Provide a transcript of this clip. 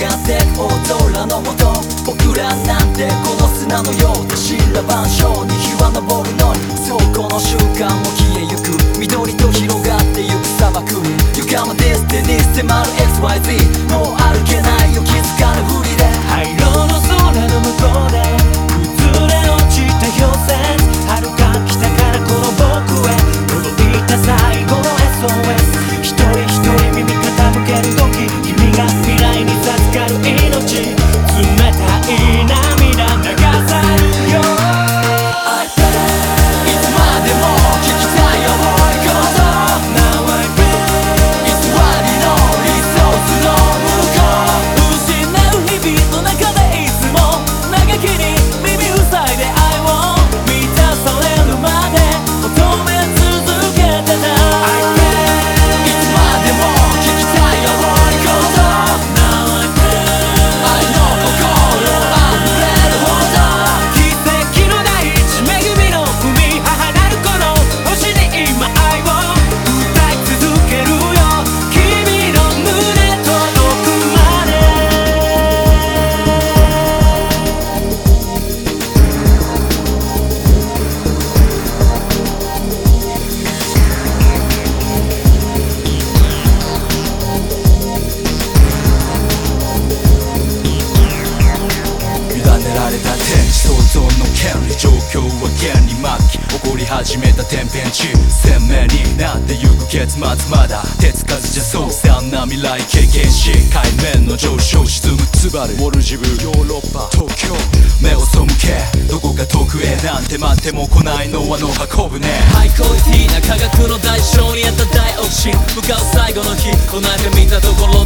がって大のもと僕らなんてこの砂のようで知らば章に日は昇るのにそうこの瞬間も消えゆく緑と広がってゆく砂漠ゆかまデ got my ー迫る XYZ もう歩けないよ気づか始めた天変地鮮明になってゆく結末まだ。手つかずじゃそう。惨な未来経験し。海面の上昇沈むツバルウォルジブヨーロッパ東京。目を背けどこか遠くへなんて待っても来ない。のはの運ぶねハイクオリティな科学の代償にあった大オシ向かう最後の日。こないで見たところ